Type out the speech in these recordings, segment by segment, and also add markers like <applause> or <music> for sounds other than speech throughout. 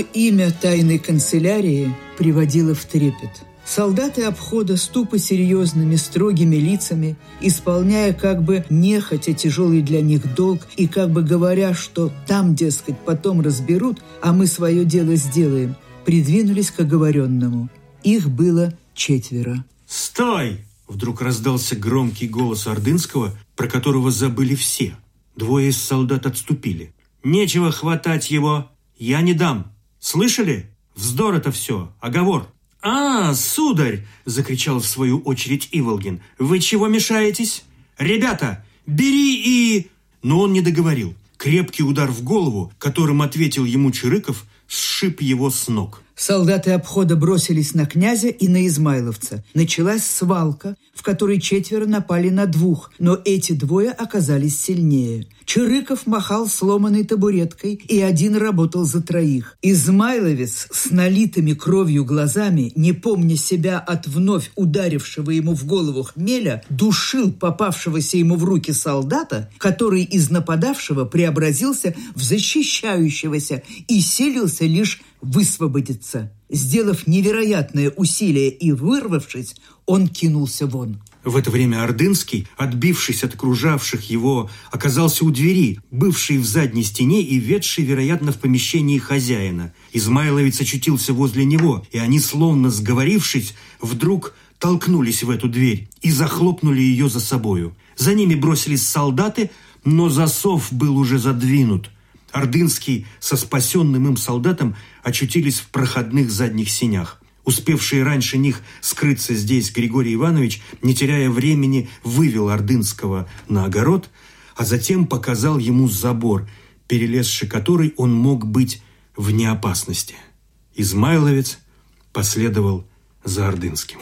Имя тайной канцелярии приводило в трепет – Солдаты обхода с тупо серьезными, строгими лицами, исполняя как бы нехотя тяжелый для них долг и как бы говоря, что там, дескать, потом разберут, а мы свое дело сделаем, придвинулись к оговоренному. Их было четверо. «Стой!» – вдруг раздался громкий голос Ордынского, про которого забыли все. Двое из солдат отступили. «Нечего хватать его! Я не дам! Слышали? Вздор это все! Оговор!» «А, сударь!» – закричал в свою очередь Иволгин. «Вы чего мешаетесь? Ребята, бери и...» Но он не договорил. Крепкий удар в голову, которым ответил ему Чирыков, сшиб его с ног. Солдаты обхода бросились на князя и на измайловца. Началась свалка, в которой четверо напали на двух, но эти двое оказались сильнее. Чирыков махал сломанной табуреткой, и один работал за троих. Измайловец с налитыми кровью глазами, не помня себя от вновь ударившего ему в голову хмеля, душил попавшегося ему в руки солдата, который из нападавшего преобразился в защищающегося и селился лишь высвободиться. Сделав невероятное усилие и вырвавшись, он кинулся вон. В это время Ордынский, отбившись от окружавших его, оказался у двери, бывшей в задней стене и ведшей, вероятно, в помещении хозяина. Измайловец очутился возле него, и они, словно сговорившись, вдруг толкнулись в эту дверь и захлопнули ее за собою. За ними бросились солдаты, но засов был уже задвинут – Ордынский со спасенным им солдатом очутились в проходных задних сенях. Успевший раньше них скрыться здесь Григорий Иванович, не теряя времени, вывел Ордынского на огород, а затем показал ему забор, перелезший который он мог быть вне опасности. Измайловец последовал за Ордынским.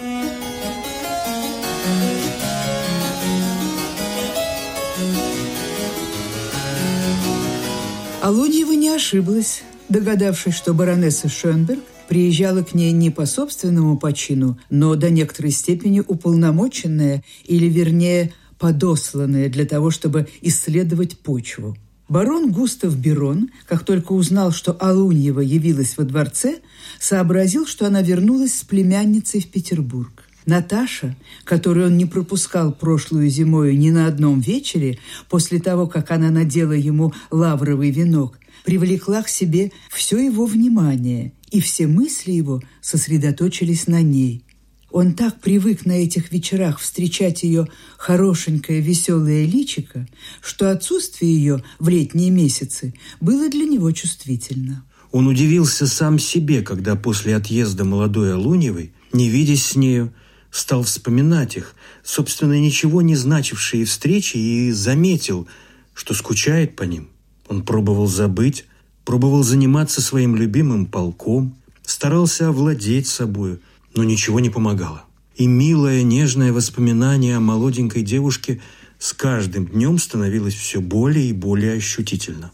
Алуньева не ошиблась, догадавшись, что баронесса Шönберг приезжала к ней не по собственному почину, но до некоторой степени уполномоченная, или, вернее, подосланная для того, чтобы исследовать почву. Барон Густав Берон, как только узнал, что Алуньева явилась во дворце, сообразил, что она вернулась с племянницей в Петербург. Наташа, которую он не пропускал прошлую зимою ни на одном вечере, после того, как она надела ему лавровый венок, привлекла к себе все его внимание, и все мысли его сосредоточились на ней. Он так привык на этих вечерах встречать ее хорошенькое веселое личико, что отсутствие ее в летние месяцы было для него чувствительно. Он удивился сам себе, когда после отъезда молодой Алуньевой, не видясь с нею, стал вспоминать их, собственно, ничего не значившие встречи, и заметил, что скучает по ним. Он пробовал забыть, пробовал заниматься своим любимым полком, старался овладеть собою, но ничего не помогало. И милое, нежное воспоминание о молоденькой девушке с каждым днем становилось все более и более ощутительно.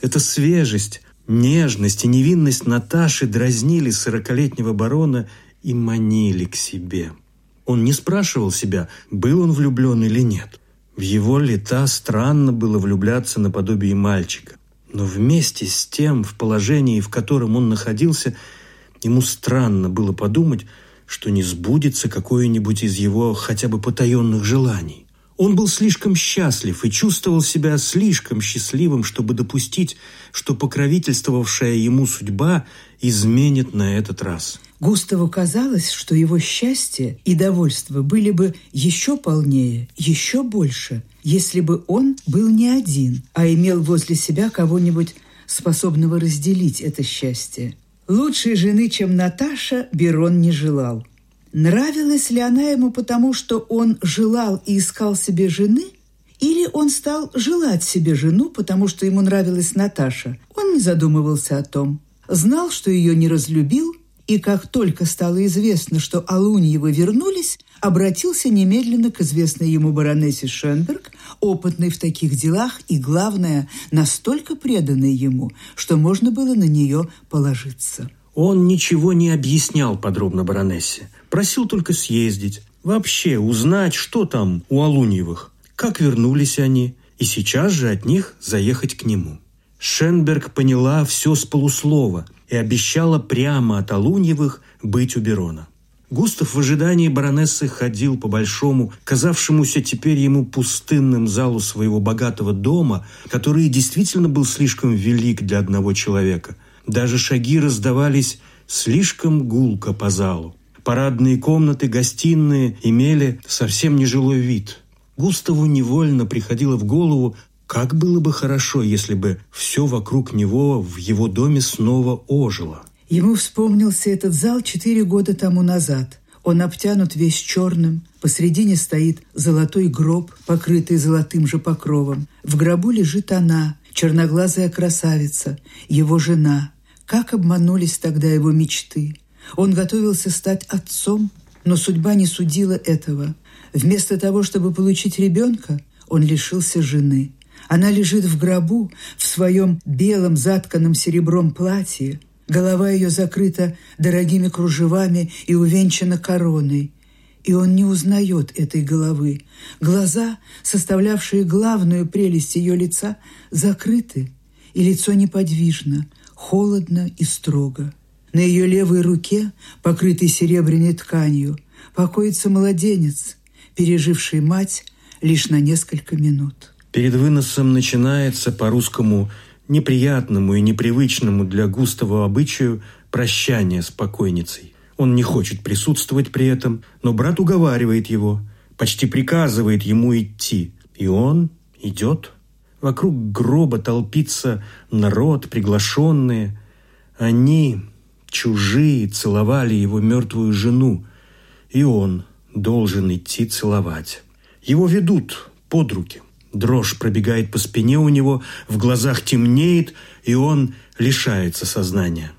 Эта свежесть, нежность и невинность Наташи дразнили сорокалетнего барона и манили к себе – он не спрашивал себя, был он влюблен или нет. В его лета странно было влюбляться наподобие мальчика. Но вместе с тем, в положении, в котором он находился, ему странно было подумать, что не сбудется какое-нибудь из его хотя бы потаенных желаний. Он был слишком счастлив и чувствовал себя слишком счастливым, чтобы допустить, что покровительствовавшая ему судьба изменит на этот раз. Густаву казалось, что его счастье и довольство были бы еще полнее, еще больше, если бы он был не один, а имел возле себя кого-нибудь, способного разделить это счастье. Лучшей жены, чем Наташа, Берон не желал. Нравилась ли она ему потому, что он желал и искал себе жены, или он стал желать себе жену, потому что ему нравилась Наташа? Он не задумывался о том. Знал, что ее не разлюбил, и как только стало известно, что Алуньевы вернулись, обратился немедленно к известной ему баронессе Шенберг, опытной в таких делах и, главное, настолько преданной ему, что можно было на нее положиться. Он ничего не объяснял подробно баронессе, просил только съездить, вообще узнать, что там у Алуньевых, как вернулись они, и сейчас же от них заехать к нему. Шенберг поняла все с полуслова и обещала прямо от Алуньевых быть у Берона. Густав в ожидании баронессы ходил по большому, казавшемуся теперь ему пустынным залу своего богатого дома, который действительно был слишком велик для одного человека. Даже шаги раздавались слишком гулко по залу. Парадные комнаты, гостиные имели совсем нежилой вид. Густаву невольно приходило в голову, как было бы хорошо, если бы все вокруг него в его доме снова ожило. Ему вспомнился этот зал четыре года тому назад. Он обтянут весь черным, посредине стоит золотой гроб, покрытый золотым же покровом. В гробу лежит она, черноглазая красавица, его жена. Как обманулись тогда его мечты. Он готовился стать отцом, но судьба не судила этого. Вместо того, чтобы получить ребенка, он лишился жены. Она лежит в гробу в своем белом затканном серебром платье, Голова ее закрыта дорогими кружевами и увенчана короной. И он не узнает этой головы. Глаза, составлявшие главную прелесть ее лица, закрыты, и лицо неподвижно, холодно и строго. На ее левой руке, покрытой серебряной тканью, покоится младенец, переживший мать лишь на несколько минут. Перед выносом начинается по-русскому неприятному и непривычному для Густава обычаю прощание с покойницей. Он не хочет присутствовать при этом, но брат уговаривает его, почти приказывает ему идти. И он идет. Вокруг гроба толпится народ, приглашенные. Они, чужие, целовали его мертвую жену, и он должен идти целовать. Его ведут под руки – Дрожь пробегает по спине у него, в глазах темнеет, и он лишается сознания.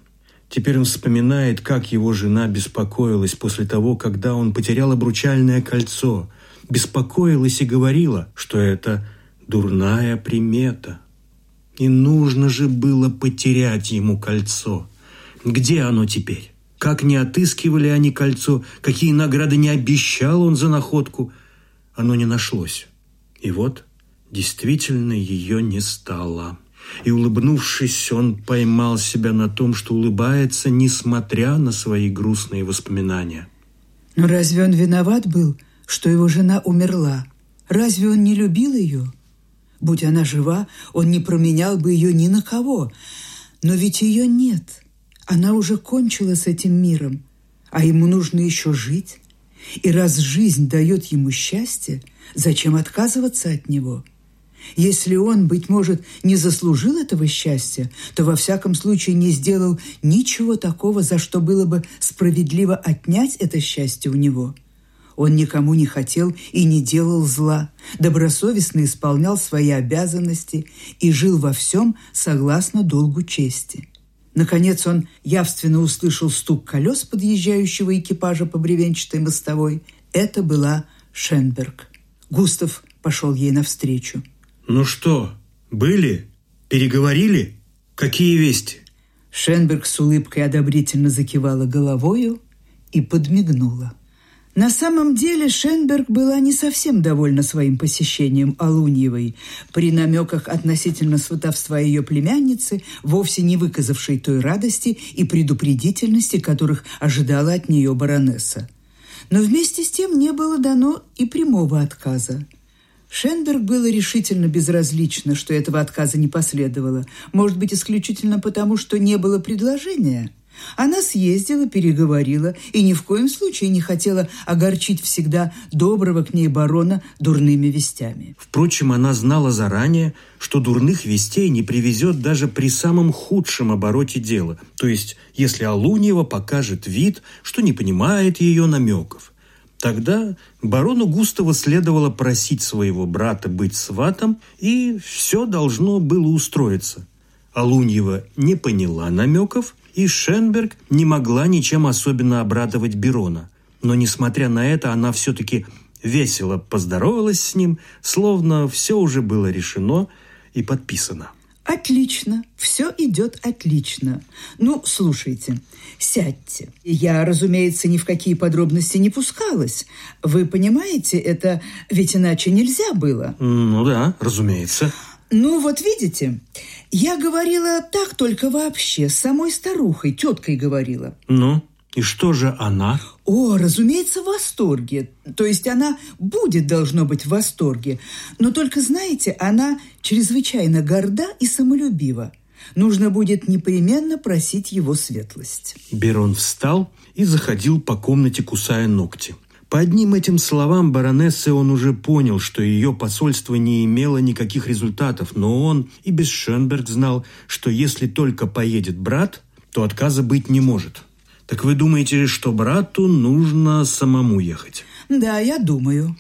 Теперь он вспоминает, как его жена беспокоилась после того, когда он потерял обручальное кольцо. Беспокоилась и говорила, что это дурная примета. И нужно же было потерять ему кольцо. Где оно теперь? Как не отыскивали они кольцо, какие награды не обещал он за находку, оно не нашлось. И вот – Действительно, ее не стало. И, улыбнувшись, он поймал себя на том, что улыбается, несмотря на свои грустные воспоминания. Но разве он виноват был, что его жена умерла? Разве он не любил ее? Будь она жива, он не променял бы ее ни на кого. Но ведь ее нет. Она уже кончила с этим миром, а ему нужно еще жить. И раз жизнь дает ему счастье, зачем отказываться от него – если он, быть может, не заслужил этого счастья, то во всяком случае не сделал ничего такого, за что было бы справедливо отнять это счастье у него. Он никому не хотел и не делал зла, добросовестно исполнял свои обязанности и жил во всем согласно долгу чести. Наконец он явственно услышал стук колес подъезжающего экипажа по бревенчатой мостовой. Это была Шенберг. Густав пошел ей навстречу. «Ну что, были? Переговорили? Какие вести?» Шенберг с улыбкой одобрительно закивала головою и подмигнула. На самом деле Шенберг была не совсем довольна своим посещением Алуньевой, при намеках относительно сватовства ее племянницы, вовсе не выказавшей той радости и предупредительности, которых ожидала от нее баронесса. Но вместе с тем не было дано и прямого отказа – Шенберг было решительно безразлично, что этого отказа не последовало. Может быть, исключительно потому, что не было предложения. Она съездила, переговорила и ни в коем случае не хотела огорчить всегда доброго к ней барона дурными вестями. Впрочем, она знала заранее, что дурных вестей не привезет даже при самом худшем обороте дела, то есть если Алуньева покажет вид, что не понимает ее намеков. Тогда барону Густаву следовало просить своего брата быть сватом, и все должно было устроиться. Алуньева не поняла намеков, и Шенберг не могла ничем особенно обрадовать Берона. Но, несмотря на это, она все-таки весело поздоровалась с ним, словно все уже было решено и подписано. Отлично, все идет отлично. Ну, слушайте, сядьте. Я, разумеется, ни в какие подробности не пускалась. Вы понимаете, это ведь иначе нельзя было. Ну да, разумеется. Ну, вот видите, я говорила так только вообще, с самой старухой, теткой говорила. Ну, и что же она? О, разумеется, в восторге. То есть она будет, должно быть, в восторге. Но только, знаете, она чрезвычайно горда и самолюбива. Нужно будет непременно просить его светлость. Берон встал и заходил по комнате, кусая ногти. По одним этим словам баронессы он уже понял, что ее посольство не имело никаких результатов, но он и без Шенберг знал, что если только поедет брат, то отказа быть не может. Так вы думаете, что брату нужно самому ехать? Да, я думаю.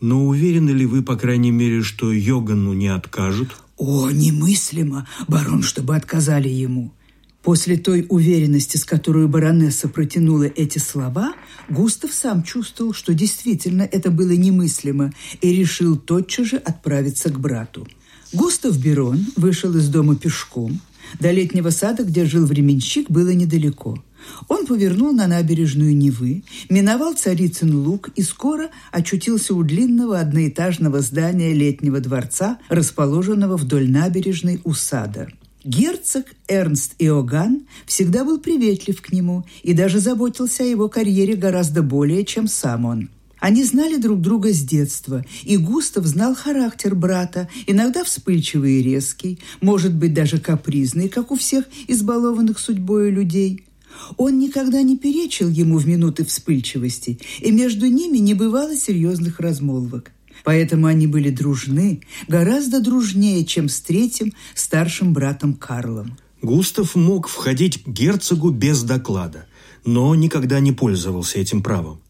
Но уверены ли вы, по крайней мере, что Йогану не откажут? О, немыслимо, барон, чтобы отказали ему. После той уверенности, с которой баронесса протянула эти слова, Густав сам чувствовал, что действительно это было немыслимо, и решил тотчас же отправиться к брату. Густав Берон вышел из дома пешком. До летнего сада, где жил временщик, было недалеко. Он повернул на набережную Невы, миновал Царицын луг и скоро очутился у длинного одноэтажного здания летнего дворца, расположенного вдоль набережной у сада – Герцог Эрнст Иоганн всегда был приветлив к нему и даже заботился о его карьере гораздо более, чем сам он. Они знали друг друга с детства, и Густав знал характер брата, иногда вспыльчивый и резкий, может быть, даже капризный, как у всех избалованных судьбой людей. Он никогда не перечил ему в минуты вспыльчивости, и между ними не бывало серьезных размолвок. Поэтому они были дружны, гораздо дружнее, чем с третьим старшим братом Карлом. Густав мог входить к герцогу без доклада, но никогда не пользовался этим правом.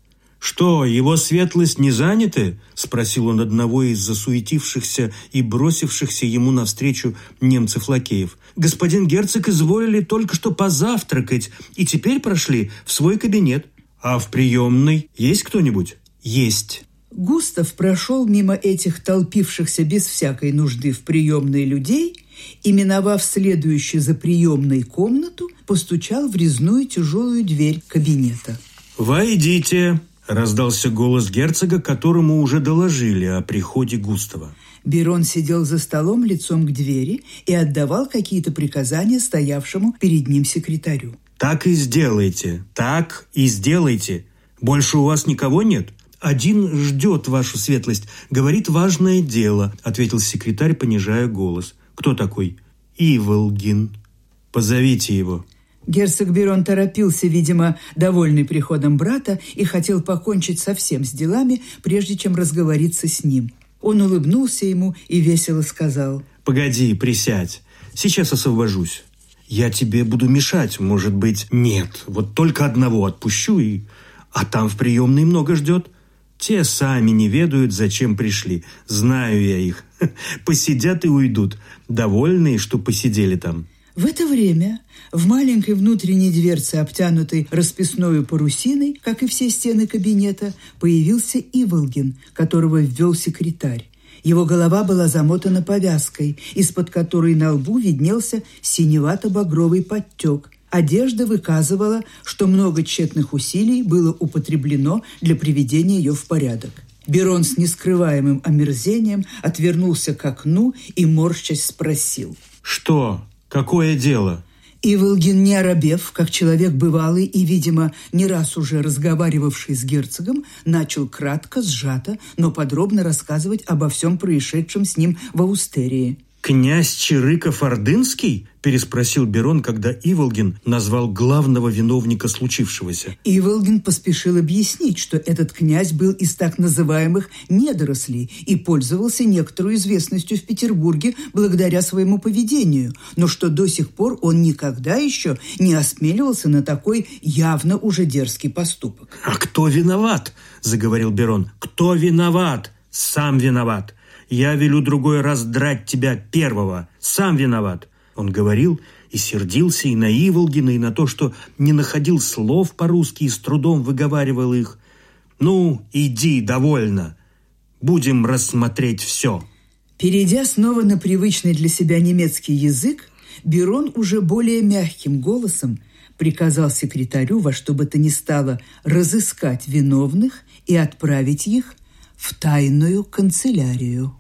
«Что, его светлость не заняты?» – спросил он одного из засуетившихся и бросившихся ему навстречу немцев-лакеев. «Господин герцог изволили только что позавтракать и теперь прошли в свой кабинет. А в приемной есть кто-нибудь?» «Есть». Густав прошел мимо этих толпившихся без всякой нужды в приемной людей и, миновав следующую за приемной комнату, постучал в резную тяжелую дверь кабинета. «Войдите!» – раздался голос герцога, которому уже доложили о приходе Густава. Берон сидел за столом лицом к двери и отдавал какие-то приказания стоявшему перед ним секретарю. «Так и сделайте, так и сделайте. Больше у вас никого нет?» «Один ждет вашу светлость. Говорит, важное дело», — ответил секретарь, понижая голос. «Кто такой?» «Иволгин. Позовите его». Герцог Берон торопился, видимо, довольный приходом брата, и хотел покончить совсем с делами, прежде чем разговориться с ним. Он улыбнулся ему и весело сказал. «Погоди, присядь. Сейчас освобожусь. Я тебе буду мешать, может быть, нет. Вот только одного отпущу, и... А там в приемной много ждет. Те сами не ведают, зачем пришли. Знаю я их. <laughs> Посидят и уйдут, довольные, что посидели там. В это время в маленькой внутренней дверце, обтянутой расписной парусиной, как и все стены кабинета, появился Иволгин, которого ввел секретарь. Его голова была замотана повязкой, из-под которой на лбу виднелся синевато-багровый подтек – Одежда выказывала, что много тщетных усилий было употреблено для приведения ее в порядок. Берон с нескрываемым омерзением отвернулся к окну и, морщась, спросил. «Что? Какое дело?» Иволгин, не оробев, как человек бывалый и, видимо, не раз уже разговаривавший с герцогом, начал кратко, сжато, но подробно рассказывать обо всем происшедшем с ним в Аустерии – «Князь Чирыков-Ордынский?» – переспросил Берон, когда Иволгин назвал главного виновника случившегося. Иволгин поспешил объяснить, что этот князь был из так называемых «недорослей» и пользовался некоторой известностью в Петербурге благодаря своему поведению, но что до сих пор он никогда еще не осмеливался на такой явно уже дерзкий поступок. «А кто виноват?» – заговорил Берон. «Кто виноват? Сам виноват!» Я велю другой раз драть тебя первого. Сам виноват». Он говорил и сердился и на Иволгина, и на то, что не находил слов по-русски и с трудом выговаривал их. «Ну, иди, довольно. Будем рассмотреть все». Перейдя снова на привычный для себя немецкий язык, Берон уже более мягким голосом приказал секретарю во что бы то ни стало разыскать виновных и отправить их в тайную канцелярию.